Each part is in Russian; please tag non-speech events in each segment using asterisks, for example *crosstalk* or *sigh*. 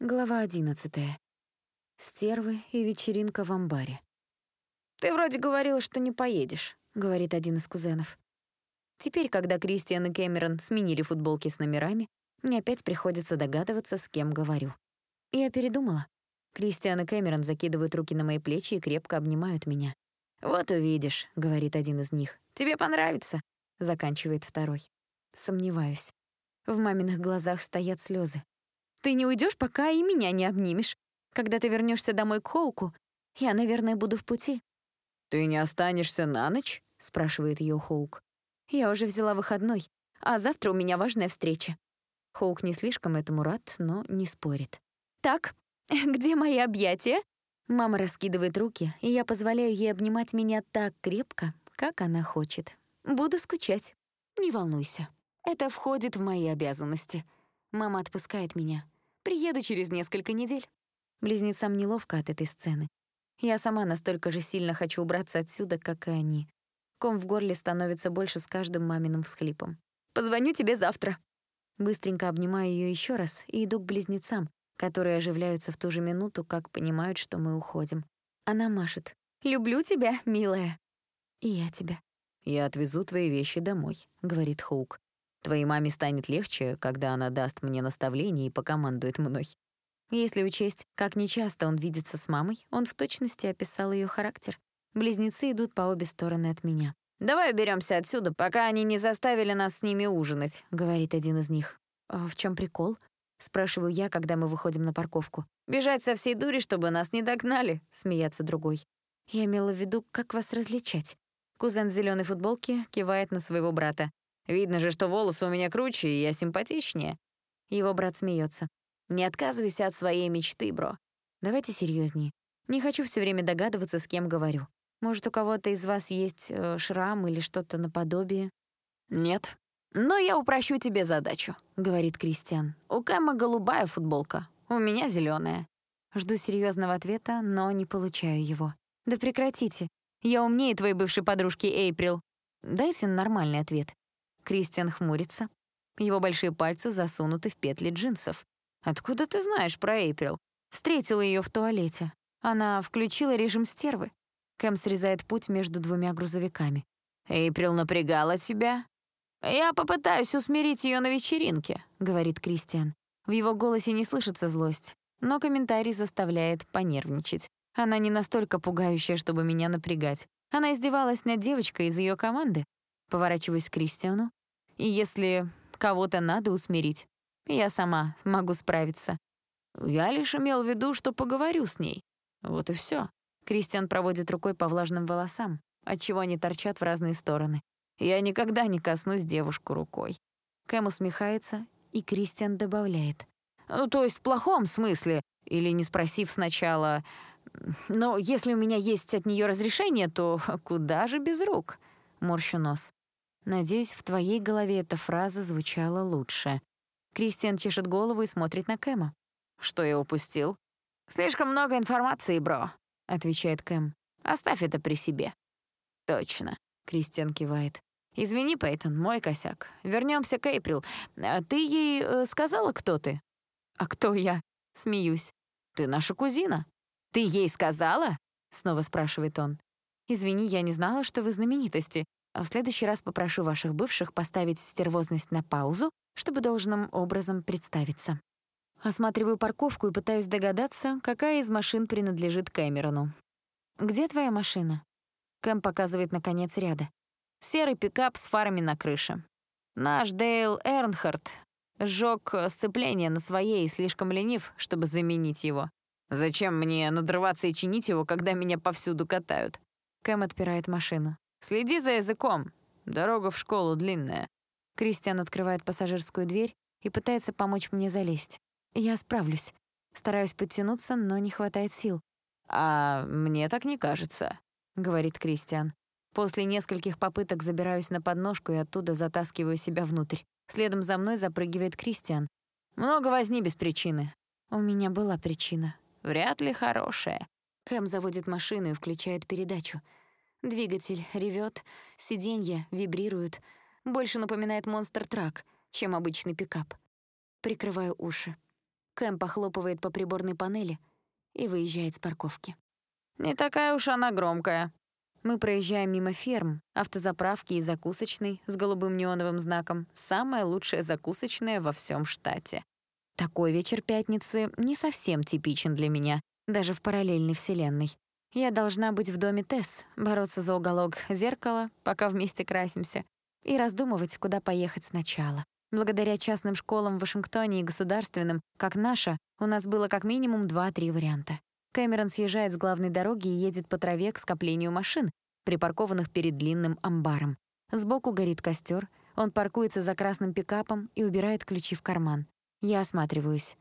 Глава одиннадцатая. Стервы и вечеринка в амбаре. «Ты вроде говорила, что не поедешь», — говорит один из кузенов. Теперь, когда Кристиан и Кэмерон сменили футболки с номерами, мне опять приходится догадываться, с кем говорю. Я передумала. Кристиан и Кэмерон закидывают руки на мои плечи и крепко обнимают меня. «Вот увидишь», — говорит один из них. «Тебе понравится», — заканчивает второй. Сомневаюсь. В маминых глазах стоят слезы. Ты не уйдешь, пока и меня не обнимешь. Когда ты вернешься домой к Хоуку, я, наверное, буду в пути». «Ты не останешься на ночь?» — спрашивает ее Хоук. «Я уже взяла выходной, а завтра у меня важная встреча». Хоук не слишком этому рад, но не спорит. «Так, *laughs* где мои объятия?» Мама раскидывает руки, и я позволяю ей обнимать меня так крепко, как она хочет. Буду скучать. Не волнуйся. Это входит в мои обязанности. Мама отпускает меня. Приеду через несколько недель. Близнецам неловко от этой сцены. Я сама настолько же сильно хочу убраться отсюда, как и они. Ком в горле становится больше с каждым маминым всхлипом. «Позвоню тебе завтра». Быстренько обнимаю ее еще раз и иду к близнецам, которые оживляются в ту же минуту, как понимают, что мы уходим. Она машет. «Люблю тебя, милая». «И я тебя». «Я отвезу твои вещи домой», — говорит Хоук. Твоей маме станет легче, когда она даст мне наставление и покомандует мной. Если учесть, как нечасто он видится с мамой, он в точности описал ее характер. Близнецы идут по обе стороны от меня. «Давай уберемся отсюда, пока они не заставили нас с ними ужинать», — говорит один из них. «А в чем прикол?» — спрашиваю я, когда мы выходим на парковку. «Бежать со всей дури, чтобы нас не догнали», — смеется другой. Я имела в виду, как вас различать. Кузен в зеленой футболке кивает на своего брата. Видно же, что волосы у меня круче, и я симпатичнее». Его брат смеется. «Не отказывайся от своей мечты, бро». «Давайте серьезнее. Не хочу все время догадываться, с кем говорю. Может, у кого-то из вас есть э, шрам или что-то наподобие?» «Нет. Но я упрощу тебе задачу», — говорит Кристиан. «У Кэма голубая футболка, у меня зеленая. Жду серьезного ответа, но не получаю его. «Да прекратите. Я умнее твоей бывшей подружки Эйприл. Дайте нормальный ответ. Кристиан хмурится. Его большие пальцы засунуты в петли джинсов. «Откуда ты знаешь про Эйприл?» Встретила ее в туалете. Она включила режим стервы. Кэм срезает путь между двумя грузовиками. «Эйприл напрягала тебя?» «Я попытаюсь усмирить ее на вечеринке», — говорит Кристиан. В его голосе не слышится злость, но комментарий заставляет понервничать. Она не настолько пугающая, чтобы меня напрягать. Она издевалась над девочкой из ее команды. Поворачиваюсь к Кристиану. И если кого-то надо усмирить, я сама могу справиться. Я лишь имел в виду, что поговорю с ней. Вот и все. Кристиан проводит рукой по влажным волосам, отчего они торчат в разные стороны. Я никогда не коснусь девушку рукой. Кэм усмехается, и Кристиан добавляет. Ну, то есть в плохом смысле, или не спросив сначала. Но если у меня есть от нее разрешение, то куда же без рук? Морщу нос. Надеюсь, в твоей голове эта фраза звучала лучше. Кристиан чешет голову и смотрит на Кэма. «Что я упустил?» «Слишком много информации, бро», — отвечает Кэм. «Оставь это при себе». «Точно», — Кристиан кивает. «Извини, Пейтон, мой косяк. Вернемся к Эйприл. А ты ей э, сказала, кто ты?» «А кто я?» — смеюсь. «Ты наша кузина». «Ты ей сказала?» — снова спрашивает он. «Извини, я не знала, что вы знаменитости. А в следующий раз попрошу ваших бывших поставить стервозность на паузу, чтобы должным образом представиться. Осматриваю парковку и пытаюсь догадаться, какая из машин принадлежит Кэмерону. «Где твоя машина?» Кэм показывает на конец ряда. «Серый пикап с фарами на крыше. Наш Дейл Эрнхард сжёг сцепление на своей и слишком ленив, чтобы заменить его. Зачем мне надрываться и чинить его, когда меня повсюду катают?» Кэм отпирает машину. Следи за языком. Дорога в школу длинная». Кристиан открывает пассажирскую дверь и пытается помочь мне залезть. Я справлюсь. Стараюсь подтянуться, но не хватает сил. «А мне так не кажется», — говорит Кристиан. После нескольких попыток забираюсь на подножку и оттуда затаскиваю себя внутрь. Следом за мной запрыгивает Кристиан. «Много возни без причины». У меня была причина. Вряд ли хорошая. Кэм заводит машину и включает передачу. Двигатель ревет, сиденья вибрируют. Больше напоминает монстр-трак, чем обычный пикап. Прикрываю уши. Кэм похлопывает по приборной панели и выезжает с парковки. «Не такая уж она громкая». Мы проезжаем мимо ферм, автозаправки и закусочной с голубым неоновым знаком «Самая лучшая закусочная во всем штате». Такой вечер пятницы не совсем типичен для меня, даже в параллельной вселенной. Я должна быть в доме Тесс, бороться за уголок зеркала, пока вместе красимся, и раздумывать, куда поехать сначала. Благодаря частным школам в Вашингтоне и государственным, как наша, у нас было как минимум два-три варианта. Кэмерон съезжает с главной дороги и едет по траве к скоплению машин, припаркованных перед длинным амбаром. Сбоку горит костер, он паркуется за красным пикапом и убирает ключи в карман. Я осматриваюсь.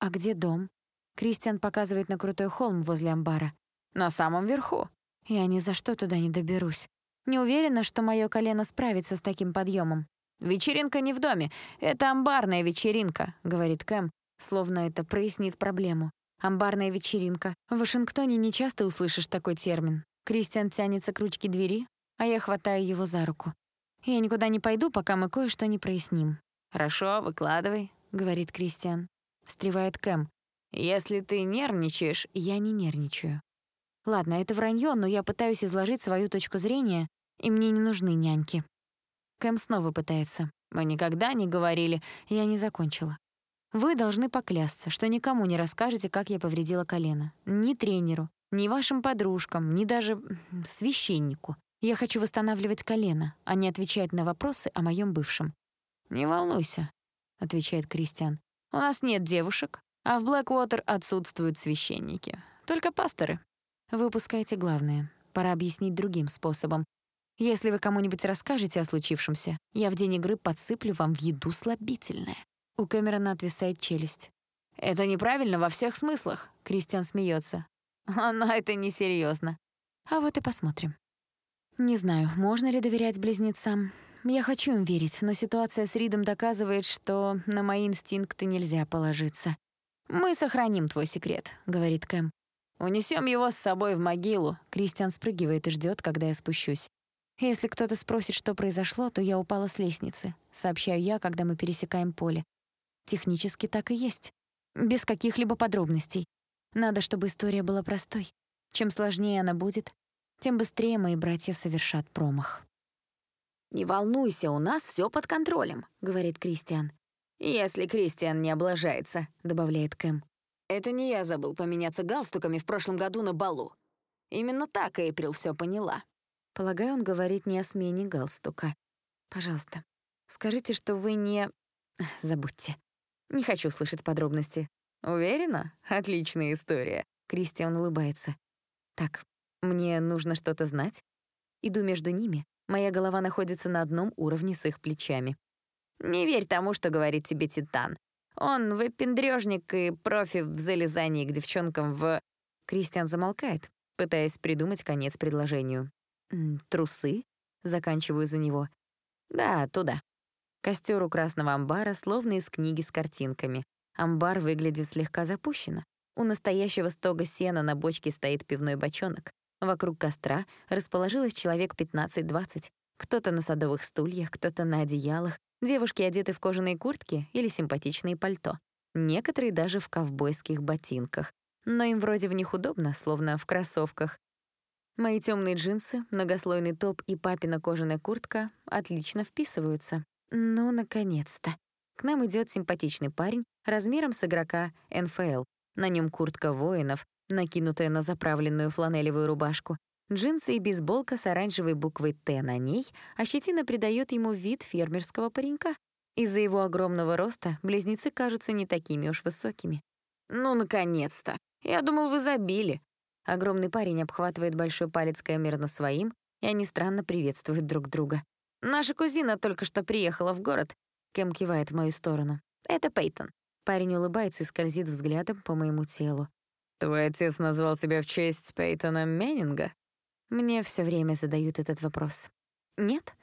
«А где дом?» Кристиан показывает на крутой холм возле амбара. «На самом верху». Я ни за что туда не доберусь. Не уверена, что мое колено справится с таким подъемом. «Вечеринка не в доме, это амбарная вечеринка», — говорит Кэм, словно это прояснит проблему. Амбарная вечеринка. В Вашингтоне не часто услышишь такой термин. Кристиан тянется к ручке двери, а я хватаю его за руку. Я никуда не пойду, пока мы кое-что не проясним. «Хорошо, выкладывай», — говорит Кристиан. Встревает Кэм. «Если ты нервничаешь...» Я не нервничаю. Ладно, это вранье, но я пытаюсь изложить свою точку зрения, и мне не нужны няньки. Кэм снова пытается. «Мы никогда не говорили...» Я не закончила. Вы должны поклясться, что никому не расскажете, как я повредила колено. Ни тренеру, ни вашим подружкам, ни даже священнику. Я хочу восстанавливать колено, а не отвечать на вопросы о моем бывшем. «Не волнуйся», — отвечает Кристиан. «У нас нет девушек, а в Блэквотер отсутствуют священники. Только пасторы». Вы упускаете главное. Пора объяснить другим способом. Если вы кому-нибудь расскажете о случившемся, я в день игры подсыплю вам в еду слабительное. У Кэмерона отвисает челюсть. «Это неправильно во всех смыслах», — Кристиан смеется. «Она это несерьезно. А вот и посмотрим. Не знаю, можно ли доверять близнецам. Я хочу им верить, но ситуация с Ридом доказывает, что на мои инстинкты нельзя положиться. «Мы сохраним твой секрет», — говорит Кэм. «Унесем его с собой в могилу». Кристиан спрыгивает и ждет, когда я спущусь. Если кто-то спросит, что произошло, то я упала с лестницы, сообщаю я, когда мы пересекаем поле. Технически так и есть. Без каких-либо подробностей. Надо, чтобы история была простой. Чем сложнее она будет, тем быстрее мои братья совершат промах. «Не волнуйся, у нас все под контролем», — говорит Кристиан. «Если Кристиан не облажается», — добавляет Кэм. «Это не я забыл поменяться галстуками в прошлом году на балу. Именно так Эйприл все поняла». Полагаю, он говорит не о смене галстука. «Пожалуйста, скажите, что вы не... *laughs* Забудьте. Не хочу слышать подробности. Уверена? Отличная история. Кристиан улыбается. Так, мне нужно что-то знать. Иду между ними. Моя голова находится на одном уровне с их плечами. Не верь тому, что говорит тебе Титан. Он выпендрёжник и профи в залезании к девчонкам в... Кристиан замолкает, пытаясь придумать конец предложению. «Трусы?» — заканчиваю за него. «Да, туда». Костер у красного амбара словно из книги с картинками. Амбар выглядит слегка запущенно. У настоящего стога сена на бочке стоит пивной бочонок. Вокруг костра расположилось человек 15-20. Кто-то на садовых стульях, кто-то на одеялах. Девушки одеты в кожаные куртки или симпатичные пальто. Некоторые даже в ковбойских ботинках. Но им вроде в них удобно, словно в кроссовках. Мои темные джинсы, многослойный топ и папина кожаная куртка отлично вписываются. Ну, наконец-то. К нам идет симпатичный парень размером с игрока НФЛ. На нем куртка воинов, накинутая на заправленную фланелевую рубашку, джинсы и бейсболка с оранжевой буквой «Т» на ней, а щетина придает ему вид фермерского паренька. Из-за его огромного роста близнецы кажутся не такими уж высокими. «Ну, наконец-то! Я думал, вы забили!» Огромный парень обхватывает большой палец Кэмерона своим, и они странно приветствуют друг друга. Наша кузина только что приехала в город. Кэм кивает в мою сторону. Это Пейтон. Парень улыбается и скользит взглядом по моему телу. Твой отец назвал тебя в честь Пейтона Меннинга? Мне все время задают этот вопрос. Нет,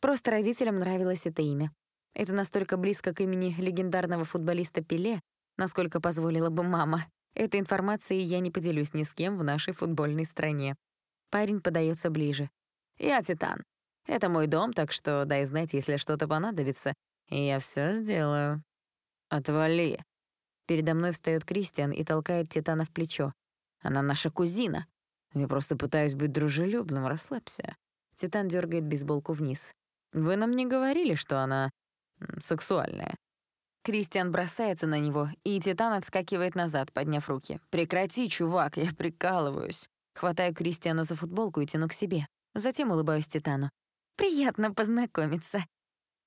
просто родителям нравилось это имя. Это настолько близко к имени легендарного футболиста Пеле, насколько позволила бы мама. Этой информацией я не поделюсь ни с кем в нашей футбольной стране. Парень подается ближе. Я Титан. Это мой дом, так что дай знать, если что-то понадобится, и я все сделаю. Отвали. Передо мной встает Кристиан и толкает Титана в плечо. «Она наша кузина. Я просто пытаюсь быть дружелюбным, расслабься». Титан дергает бейсболку вниз. «Вы нам не говорили, что она сексуальная?» Кристиан бросается на него, и Титан отскакивает назад, подняв руки. «Прекрати, чувак, я прикалываюсь». Хватаю Кристиана за футболку и тяну к себе. Затем улыбаюсь Титану. «Приятно познакомиться».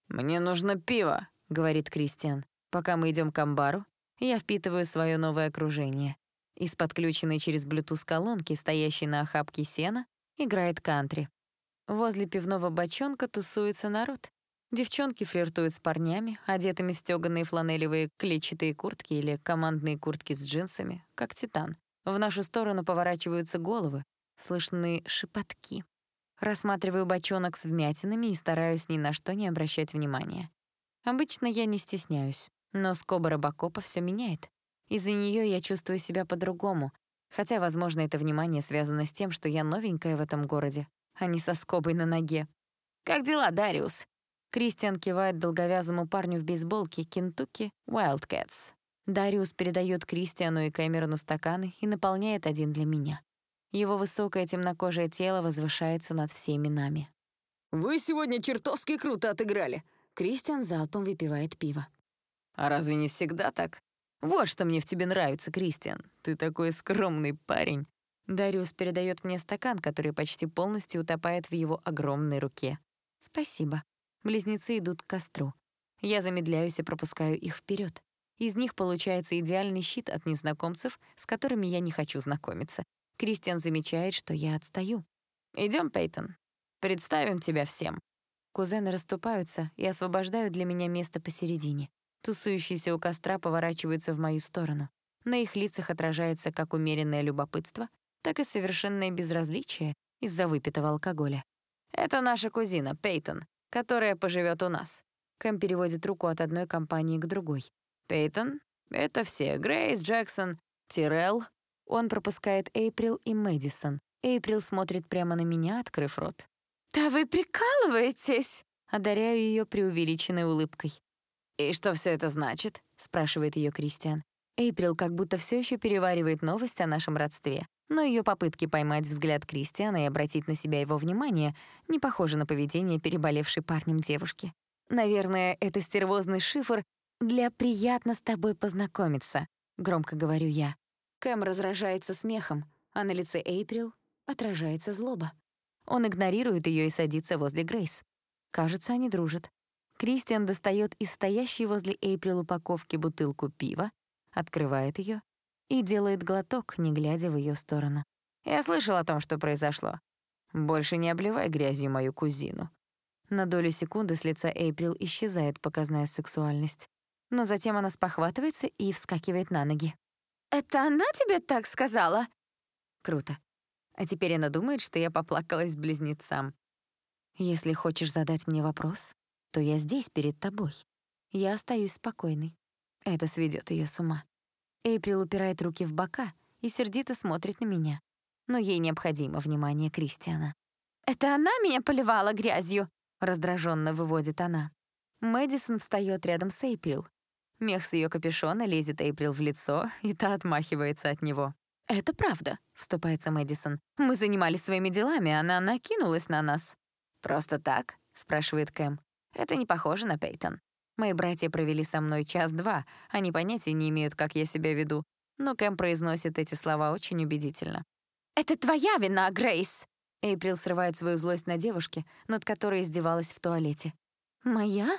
«Мне нужно пиво», — говорит Кристиан. Пока мы идем к амбару, я впитываю свое новое окружение. Из подключенной через Bluetooth колонки, стоящей на охапке сена, играет кантри. Возле пивного бочонка тусуется народ. Девчонки флиртуют с парнями, одетыми в стёганые фланелевые клетчатые куртки или командные куртки с джинсами, как титан. В нашу сторону поворачиваются головы, слышны шепотки. Рассматриваю бочонок с вмятинами и стараюсь ни на что не обращать внимания. Обычно я не стесняюсь, но скоба Робокопа всё меняет. Из-за неё я чувствую себя по-другому, хотя, возможно, это внимание связано с тем, что я новенькая в этом городе, а не со скобой на ноге. «Как дела, Дариус?» Кристиан кивает долговязому парню в бейсболке Кентукки Wildcats. Дариус передает Кристиану и Кэмерону стаканы и наполняет один для меня. Его высокое темнокожее тело возвышается над всеми нами. «Вы сегодня чертовски круто отыграли!» Кристиан залпом выпивает пиво. «А разве не всегда так? Вот что мне в тебе нравится, Кристиан. Ты такой скромный парень». Дариус передает мне стакан, который почти полностью утопает в его огромной руке. «Спасибо». Близнецы идут к костру. Я замедляюсь и пропускаю их вперед. Из них получается идеальный щит от незнакомцев, с которыми я не хочу знакомиться. Кристиан замечает, что я отстаю. Идем, Пейтон. Представим тебя всем». Кузены расступаются и освобождают для меня место посередине. Тусующиеся у костра поворачиваются в мою сторону. На их лицах отражается как умеренное любопытство, так и совершенное безразличие из-за выпитого алкоголя. «Это наша кузина, Пейтон которая поживет у нас». Кэм переводит руку от одной компании к другой. «Пейтон — это все. Грейс, Джексон, Тирелл». Он пропускает Эйприл и Мэдисон. Эйприл смотрит прямо на меня, открыв рот. «Да вы прикалываетесь!» Одаряю ее преувеличенной улыбкой. «И что все это значит?» — спрашивает ее Кристиан. Эйприл как будто все еще переваривает новость о нашем родстве но ее попытки поймать взгляд Кристиана и обратить на себя его внимание не похожи на поведение переболевшей парнем девушки. «Наверное, это стервозный шифр для «приятно с тобой познакомиться», — громко говорю я. Кэм разражается смехом, а на лице Эйприл отражается злоба. Он игнорирует ее и садится возле Грейс. Кажется, они дружат. Кристиан достает из стоящей возле Эйприл упаковки бутылку пива, открывает ее и делает глоток, не глядя в ее сторону. «Я слышал о том, что произошло. Больше не обливай грязью мою кузину». На долю секунды с лица Эйприл исчезает показная сексуальность. Но затем она спохватывается и вскакивает на ноги. «Это она тебе так сказала?» Круто. А теперь она думает, что я поплакалась близнецам. Если хочешь задать мне вопрос, то я здесь перед тобой. Я остаюсь спокойной. Это сведет ее с ума. Эйприл упирает руки в бока и сердито смотрит на меня. Но ей необходимо внимание Кристиана. «Это она меня поливала грязью?» — раздраженно выводит она. Мэдисон встает рядом с Эйприл. Мех с ее капюшона лезет Эйприл в лицо, и та отмахивается от него. «Это правда», — вступается Мэдисон. «Мы занимались своими делами, она накинулась на нас». «Просто так?» — спрашивает Кэм. «Это не похоже на Пейтон». Мои братья провели со мной час-два, они понятия не имеют, как я себя веду. Но Кэм произносит эти слова очень убедительно. «Это твоя вина, Грейс!» Эйприл срывает свою злость на девушке, над которой издевалась в туалете. «Моя?»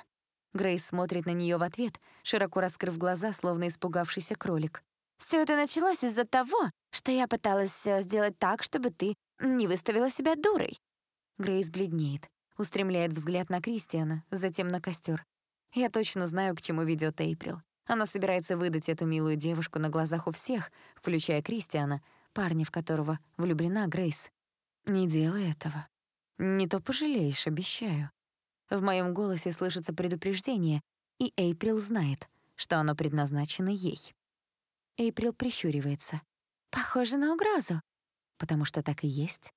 Грейс смотрит на нее в ответ, широко раскрыв глаза, словно испугавшийся кролик. Все это началось из-за того, что я пыталась э, сделать так, чтобы ты не выставила себя дурой». Грейс бледнеет, устремляет взгляд на Кристиана, затем на костер. Я точно знаю, к чему ведет Эйприл. Она собирается выдать эту милую девушку на глазах у всех, включая Кристиана, парня, в которого влюблена Грейс. Не делай этого. Не то пожалеешь, обещаю. В моем голосе слышится предупреждение, и Эйприл знает, что оно предназначено ей. Эйприл прищуривается. «Похоже на угрозу». «Потому что так и есть».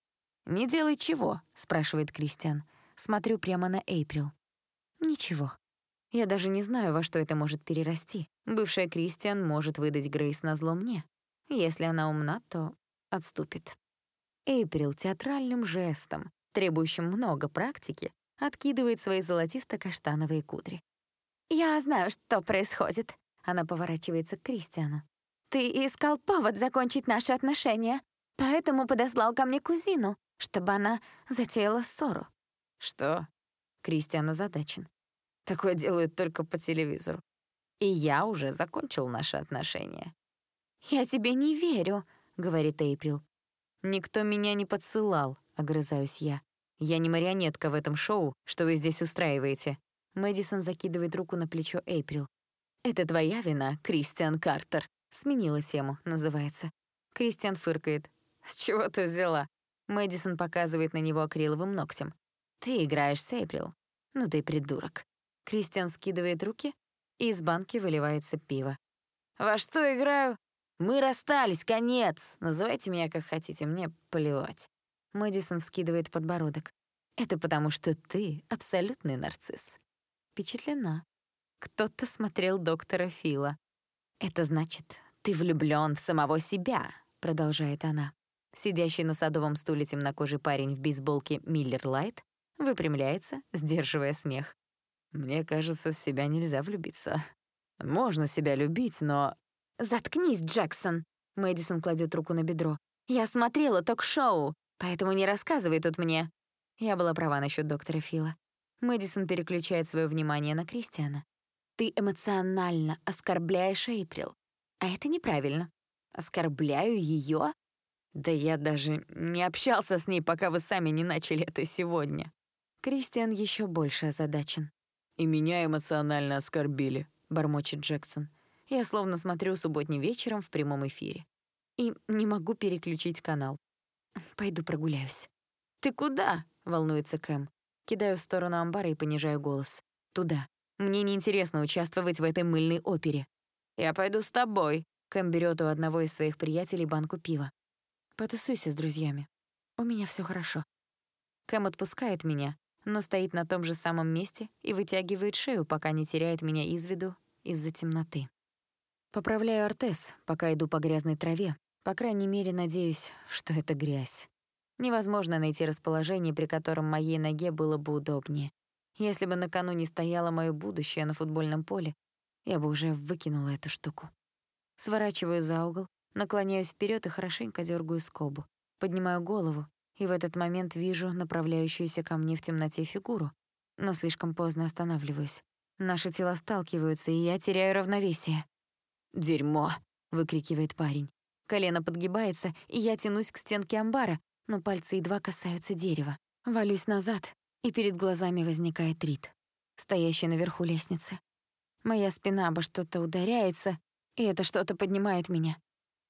«Не делай чего?» — спрашивает Кристиан. Смотрю прямо на Эйприл. «Ничего». Я даже не знаю, во что это может перерасти. Бывшая Кристиан может выдать Грейс на зло мне. Если она умна, то отступит. Эйприл театральным жестом, требующим много практики, откидывает свои золотисто-каштановые кудри. «Я знаю, что происходит», — она поворачивается к Кристиану. «Ты искал повод закончить наши отношения, поэтому подослал ко мне кузину, чтобы она затеяла ссору». «Что?» — Кристиан озадачен. Такое делают только по телевизору. И я уже закончил наши отношения. «Я тебе не верю», — говорит Эйприл. «Никто меня не подсылал», — огрызаюсь я. «Я не марионетка в этом шоу, что вы здесь устраиваете». Мэдисон закидывает руку на плечо Эйприл. «Это твоя вина, Кристиан Картер». Сменила тему, называется. Кристиан фыркает. «С чего ты взяла?» Мэдисон показывает на него акриловым ногтем. «Ты играешь с Эйприл. Ну ты придурок». Кристиан скидывает руки, и из банки выливается пиво. «Во что играю? Мы расстались, конец! Называйте меня как хотите, мне плевать». Мэдисон вскидывает подбородок. «Это потому, что ты абсолютный нарцисс». Впечатлена. Кто-то смотрел доктора Фила. «Это значит, ты влюблён в самого себя», — продолжает она. Сидящий на садовом стуле темнокожий парень в бейсболке Миллер Лайт выпрямляется, сдерживая смех. Мне кажется, в себя нельзя влюбиться. Можно себя любить, но... «Заткнись, Джексон!» Мэдисон кладет руку на бедро. «Я смотрела ток-шоу, поэтому не рассказывай тут мне». Я была права насчет доктора Фила. Мэдисон переключает свое внимание на Кристиана. «Ты эмоционально оскорбляешь Эйприл. А это неправильно. Оскорбляю ее? Да я даже не общался с ней, пока вы сами не начали это сегодня». Кристиан еще больше озадачен. «И меня эмоционально оскорбили», — бормочет Джексон. Я словно смотрю субботним вечером в прямом эфире. И не могу переключить канал. Пойду прогуляюсь. «Ты куда?» — волнуется Кэм. Кидаю в сторону амбара и понижаю голос. «Туда. Мне неинтересно участвовать в этой мыльной опере». «Я пойду с тобой». Кэм берет у одного из своих приятелей банку пива. «Потусуйся с друзьями. У меня все хорошо». Кэм отпускает меня, но стоит на том же самом месте и вытягивает шею, пока не теряет меня из виду из-за темноты. Поправляю ортез, пока иду по грязной траве. По крайней мере, надеюсь, что это грязь. Невозможно найти расположение, при котором моей ноге было бы удобнее. Если бы накануне стояло моё будущее на футбольном поле, я бы уже выкинула эту штуку. Сворачиваю за угол, наклоняюсь вперед и хорошенько дергаю скобу. Поднимаю голову и в этот момент вижу направляющуюся ко мне в темноте фигуру, но слишком поздно останавливаюсь. Наши тела сталкиваются, и я теряю равновесие. «Дерьмо!» — выкрикивает парень. Колено подгибается, и я тянусь к стенке амбара, но пальцы едва касаются дерева. Валюсь назад, и перед глазами возникает Рит, стоящий наверху лестницы. Моя спина обо что-то ударяется, и это что-то поднимает меня.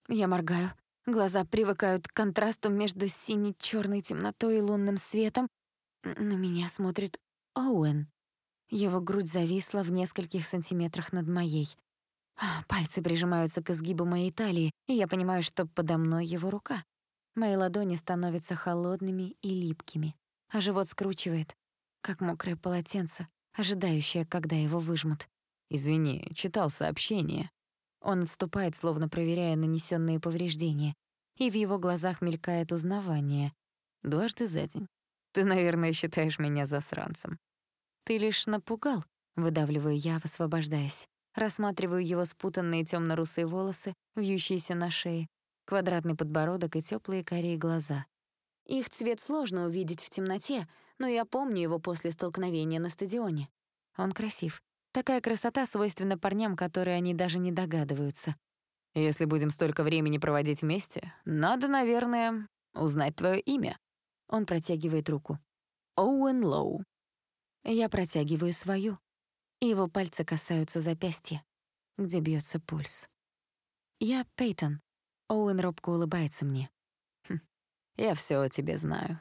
Я моргаю, Глаза привыкают к контрасту между сине чёрной темнотой и лунным светом. На меня смотрит Оуэн. Его грудь зависла в нескольких сантиметрах над моей. А, пальцы прижимаются к изгибу моей талии, и я понимаю, что подо мной его рука. Мои ладони становятся холодными и липкими, а живот скручивает, как мокрое полотенце, ожидающее, когда его выжмут. «Извини, читал сообщение», он отступает, словно проверяя нанесенные повреждения, и в его глазах мелькает узнавание. Дважды за день. Ты, наверное, считаешь меня засранцем. Ты лишь напугал, выдавливаю я, высвобождаясь. Рассматриваю его спутанные темно русые волосы, вьющиеся на шее, квадратный подбородок и теплые карие глаза. Их цвет сложно увидеть в темноте, но я помню его после столкновения на стадионе. Он красив, Такая красота свойственна парням, которые они даже не догадываются. Если будем столько времени проводить вместе, надо, наверное, узнать твое имя. Он протягивает руку. Оуэн Лоу. Я протягиваю свою, и его пальцы касаются запястья, где бьется пульс. Я Пейтон. Оуэн робко улыбается мне. Хм, я все о тебе знаю.